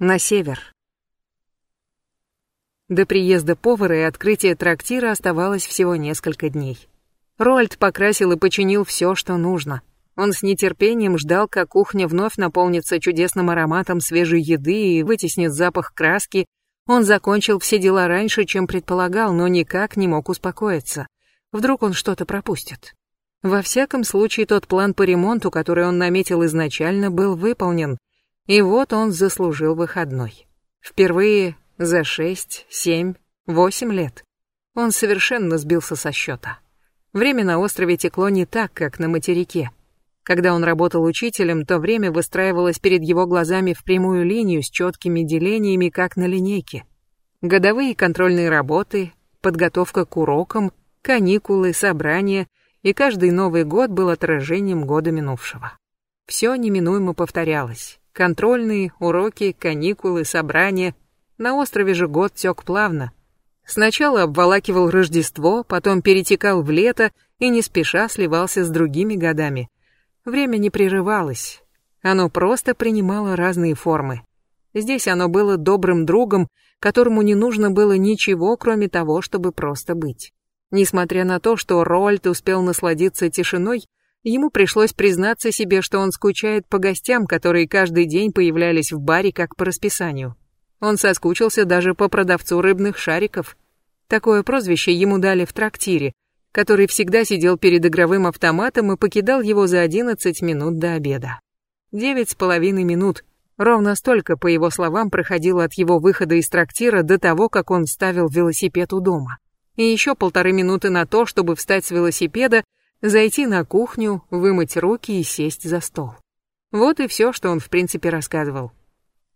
На север. До приезда повара и открытия трактира оставалось всего несколько дней. Роальд покрасил и починил все, что нужно. Он с нетерпением ждал, как кухня вновь наполнится чудесным ароматом свежей еды и вытеснит запах краски. Он закончил все дела раньше, чем предполагал, но никак не мог успокоиться. Вдруг он что-то пропустит. Во всяком случае, тот план по ремонту, который он наметил изначально, был выполнен. И вот он заслужил выходной. Впервые за шесть, семь, восемь лет. Он совершенно сбился со счета. Время на острове текло не так, как на материке. Когда он работал учителем, то время выстраивалось перед его глазами в прямую линию с четкими делениями, как на линейке. Годовые контрольные работы, подготовка к урокам, каникулы, собрания, и каждый Новый год был отражением года минувшего. Все неминуемо повторялось. Контрольные, уроки, каникулы, собрания, на острове же год тек плавно. Сначала обволакивал Рождество, потом перетекал в лето и не спеша сливался с другими годами. Время не прерывалось. Оно просто принимало разные формы. Здесь оно было добрым другом, которому не нужно было ничего, кроме того, чтобы просто быть. Несмотря на то, что Рольд успел насладиться тишиной, ему пришлось признаться себе, что он скучает по гостям, которые каждый день появлялись в баре как по расписанию. Он соскучился даже по продавцу рыбных шариков. Такое прозвище ему дали в трактире, который всегда сидел перед игровым автоматом и покидал его за 11 минут до обеда. Девять с половиной минут. Ровно столько, по его словам, проходило от его выхода из трактира до того, как он ставил велосипед у дома. И еще полторы минуты на то, чтобы встать с велосипеда, зайти на кухню, вымыть руки и сесть за стол. Вот и все, что он в принципе рассказывал.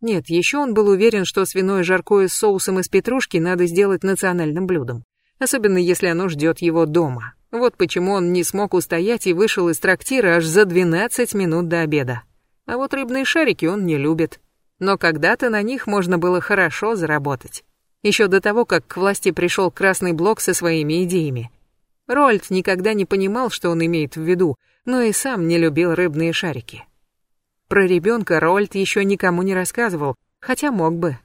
Нет, еще он был уверен, что свиное жаркое с соусом из петрушки надо сделать национальным блюдом. Особенно если оно ждет его дома. Вот почему он не смог устоять и вышел из трактира аж за 12 минут до обеда. А вот рыбные шарики он не любит. Но когда-то на них можно было хорошо заработать. Еще до того, как к власти пришел Красный Блок со своими идеями. Рольд никогда не понимал, что он имеет в виду, но и сам не любил рыбные шарики. Про ребенка Рольд еще никому не рассказывал, хотя мог бы.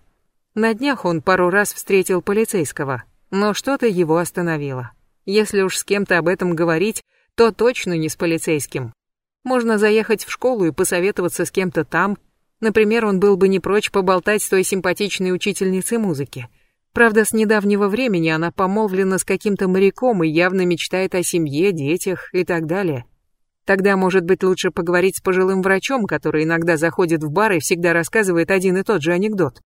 На днях он пару раз встретил полицейского, но что-то его остановило. Если уж с кем-то об этом говорить, то точно не с полицейским. Можно заехать в школу и посоветоваться с кем-то там. Например, он был бы не прочь поболтать с той симпатичной учительницей музыки. Правда, с недавнего времени она помолвлена с каким-то моряком и явно мечтает о семье, детях и так далее. Тогда, может быть, лучше поговорить с пожилым врачом, который иногда заходит в бар и всегда рассказывает один и тот же анекдот.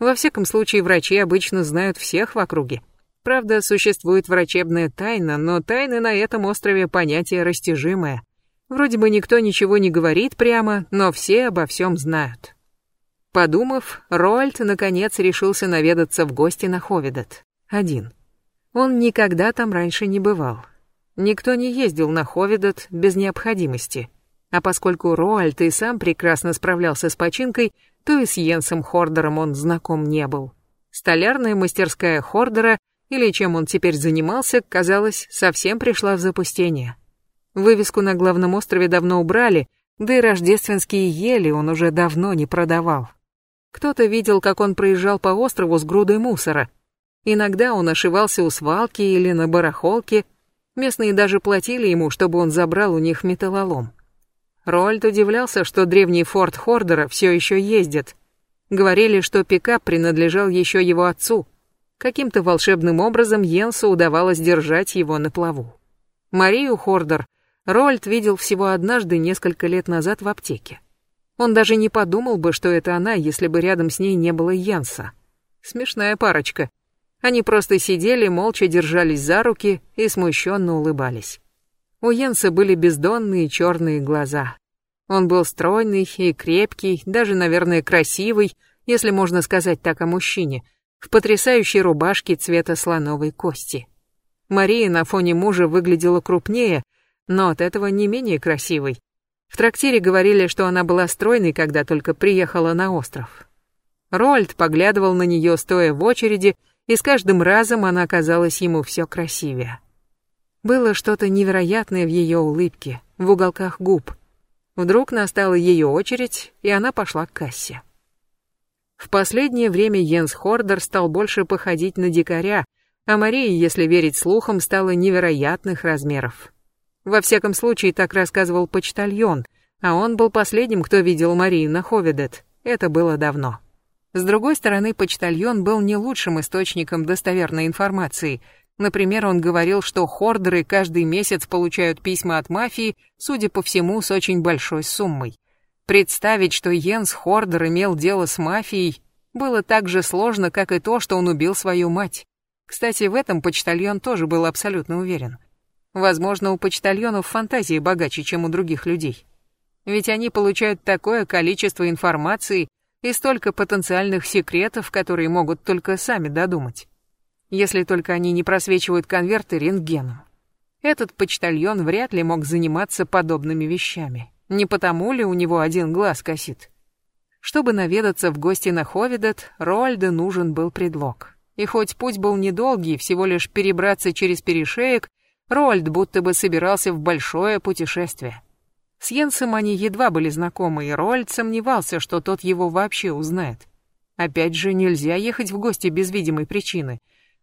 Во всяком случае, врачи обычно знают всех в округе. Правда, существует врачебная тайна, но тайны на этом острове понятие растяжимое. Вроде бы никто ничего не говорит прямо, но все обо всем знают. Подумав, Роальд наконец решился наведаться в гости на Ховидет. Один. Он никогда там раньше не бывал. Никто не ездил на Ховидот без необходимости. А поскольку Роальд и сам прекрасно справлялся с починкой, то и с Йенсом Хордером он знаком не был. Столярная мастерская Хордера, или чем он теперь занимался, казалось, совсем пришла в запустение. Вывеску на главном острове давно убрали, да и рождественские ели он уже давно не продавал. Кто-то видел, как он проезжал по острову с грудой мусора. Иногда он ошивался у свалки или на барахолке, Местные даже платили ему, чтобы он забрал у них металлолом. Роальд удивлялся, что древний форт Хордера все еще ездит. Говорили, что пикап принадлежал еще его отцу. Каким-то волшебным образом Йенсу удавалось держать его на плаву. Марию Хордер Роальд видел всего однажды несколько лет назад в аптеке. Он даже не подумал бы, что это она, если бы рядом с ней не было Янса. Смешная парочка. Они просто сидели, молча держались за руки и смущенно улыбались. У Йенса были бездонные черные глаза. Он был стройный и крепкий, даже, наверное, красивый, если можно сказать так о мужчине, в потрясающей рубашке цвета слоновой кости. Мария на фоне мужа выглядела крупнее, но от этого не менее красивой. В трактире говорили, что она была стройной, когда только приехала на остров. Рольд поглядывал на нее, стоя в очереди, и с каждым разом она казалась ему все красивее. Было что-то невероятное в ее улыбке, в уголках губ. Вдруг настала ее очередь, и она пошла к кассе. В последнее время Йенс Хордер стал больше походить на дикаря, а Мария, если верить слухам, стала невероятных размеров. Во всяком случае, так рассказывал почтальон, а он был последним, кто видел Марию на Ховедет. Это было давно. С другой стороны, почтальон был не лучшим источником достоверной информации. Например, он говорил, что хордеры каждый месяц получают письма от мафии, судя по всему, с очень большой суммой. Представить, что Йенс Хордер имел дело с мафией, было так же сложно, как и то, что он убил свою мать. Кстати, в этом почтальон тоже был абсолютно уверен. Возможно, у почтальонов фантазии богаче, чем у других людей. Ведь они получают такое количество информации и столько потенциальных секретов, которые могут только сами додумать. Если только они не просвечивают конверты рентгеном. Этот почтальон вряд ли мог заниматься подобными вещами. Не потому ли у него один глаз косит? Чтобы наведаться в гости на Ховидет, Роальде нужен был предлог. И хоть путь был недолгий, всего лишь перебраться через перешеек, Роальд будто бы собирался в большое путешествие. С Йенсом они едва были знакомы, и Роальд сомневался, что тот его вообще узнает. Опять же, нельзя ехать в гости без видимой причины.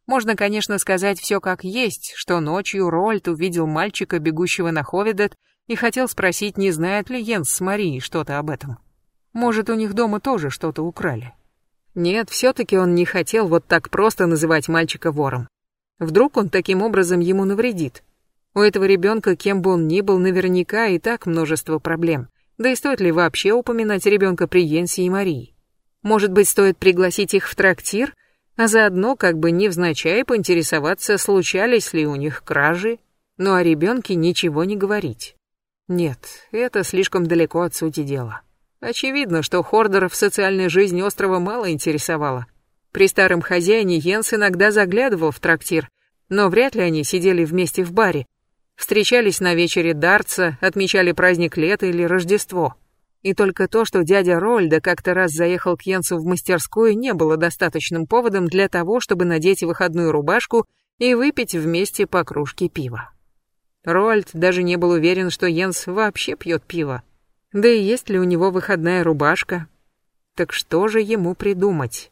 Можно, конечно, сказать все как есть, что ночью Роальд увидел мальчика, бегущего на Ховидет, и хотел спросить, не знает ли Йенс с Марией что-то об этом. Может, у них дома тоже что-то украли. Нет, все-таки он не хотел вот так просто называть мальчика вором. Вдруг он таким образом ему навредит. У этого ребенка, кем бы он ни был, наверняка и так множество проблем. Да и стоит ли вообще упоминать ребенка при Йенсе и Марии? Может быть, стоит пригласить их в трактир, а заодно как бы невзначай поинтересоваться, случались ли у них кражи, но о ребенке ничего не говорить. Нет, это слишком далеко от сути дела. Очевидно, что Хордеров социальная жизнь острова мало интересовала. При старом хозяине Йенс иногда заглядывал в трактир, но вряд ли они сидели вместе в баре. Встречались на вечере Дартса, отмечали праздник лета или Рождество. И только то, что дядя Рольда как-то раз заехал к Йенсу в мастерскую, не было достаточным поводом для того, чтобы надеть выходную рубашку и выпить вместе по кружке пива. Роальд даже не был уверен, что Йенс вообще пьет пиво. Да и есть ли у него выходная рубашка? Так что же ему придумать?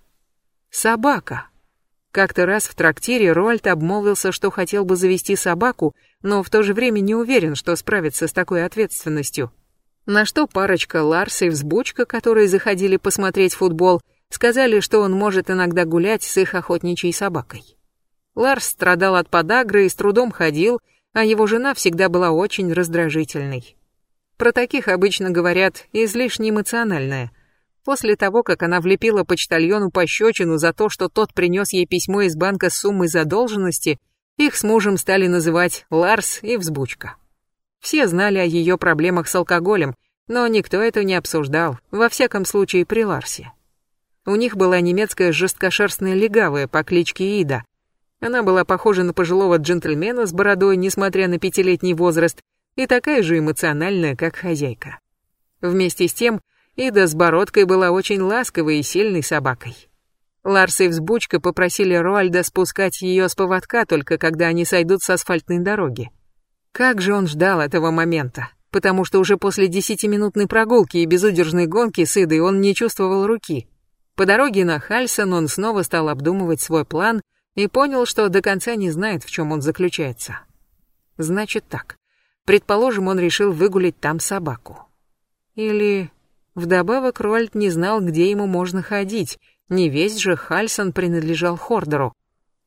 Собака. Как-то раз в трактире Роальд обмолвился, что хотел бы завести собаку, но в то же время не уверен, что справится с такой ответственностью. На что парочка Ларс и Взбучка, которые заходили посмотреть футбол, сказали, что он может иногда гулять с их охотничьей собакой. Ларс страдал от подагры и с трудом ходил, а его жена всегда была очень раздражительной. Про таких обычно говорят излишне эмоциональная. После того, как она влепила почтальону пощечину за то, что тот принес ей письмо из банка с суммой задолженности, их с мужем стали называть Ларс и Взбучка. Все знали о ее проблемах с алкоголем, но никто это не обсуждал, во всяком случае при Ларсе. У них была немецкая жесткошерстная легавая по кличке Ида, она была похожа на пожилого джентльмена с бородой, несмотря на пятилетний возраст, и такая же эмоциональная, как хозяйка. Вместе с тем, Ида с бородкой была очень ласковой и сильной собакой. Ларс и Взбучка попросили Роальда спускать ее с поводка только когда они сойдут с асфальтной дороги. Как же он ждал этого момента, потому что уже после десятиминутной прогулки и безудержной гонки с Идой он не чувствовал руки. По дороге на Хальсон он снова стал обдумывать свой план — и понял, что до конца не знает, в чем он заключается. Значит так. Предположим, он решил выгулить там собаку. Или... Вдобавок Рольд не знал, где ему можно ходить. Не весь же Хальсон принадлежал Хордеру.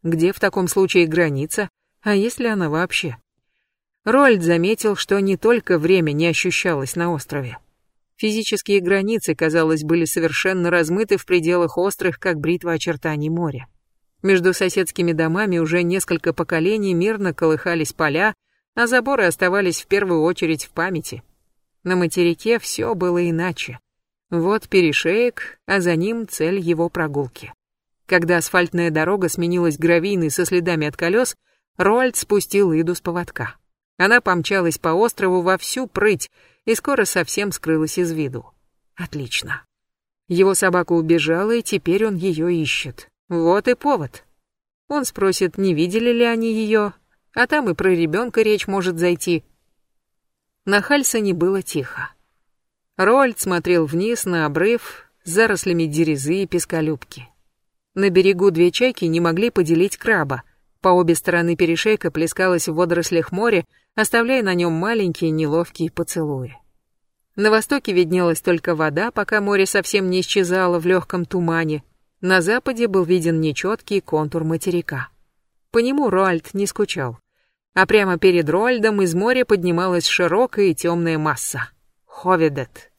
Где в таком случае граница? А есть ли она вообще? Рольд заметил, что не только время не ощущалось на острове. Физические границы, казалось, были совершенно размыты в пределах острых, как бритва очертаний моря. Между соседскими домами уже несколько поколений мирно колыхались поля, а заборы оставались в первую очередь в памяти. На материке все было иначе. Вот перешеек, а за ним цель его прогулки. Когда асфальтная дорога сменилась гравийной со следами от колес, Роальд спустил Иду с поводка. Она помчалась по острову во всю прыть и скоро совсем скрылась из виду. Отлично. Его собака убежала, и теперь он ее ищет. Вот и повод. Он спросит, не видели ли они ее, а там и про ребенка речь может зайти. На Хальсоне было тихо. Рольд смотрел вниз на обрыв, с зарослями дерезы и пескалюбки. На берегу две чайки не могли поделить краба. По обе стороны перешейка плескалось в водорослях море, оставляя на нем маленькие неловкие поцелуи. На востоке виднелась только вода, пока море совсем не исчезало в легком тумане. На западе был виден нечеткий контур материка. По нему Роальд не скучал. А прямо перед Роальдом из моря поднималась широкая и темная масса. Ховедет.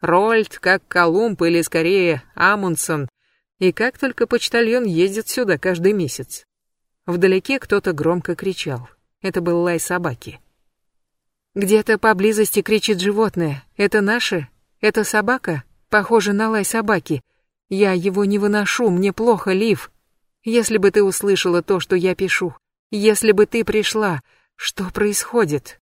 Роальд, как Колумб или скорее Амундсен, и как только почтальон ездит сюда каждый месяц. Вдалеке кто-то громко кричал. Это был лай собаки. Где-то поблизости кричит животное. Это наше? Это собака? Похоже на лай собаки. Я его не выношу, мне плохо, Лив. Если бы ты услышала то, что я пишу. Если бы ты пришла. Что происходит?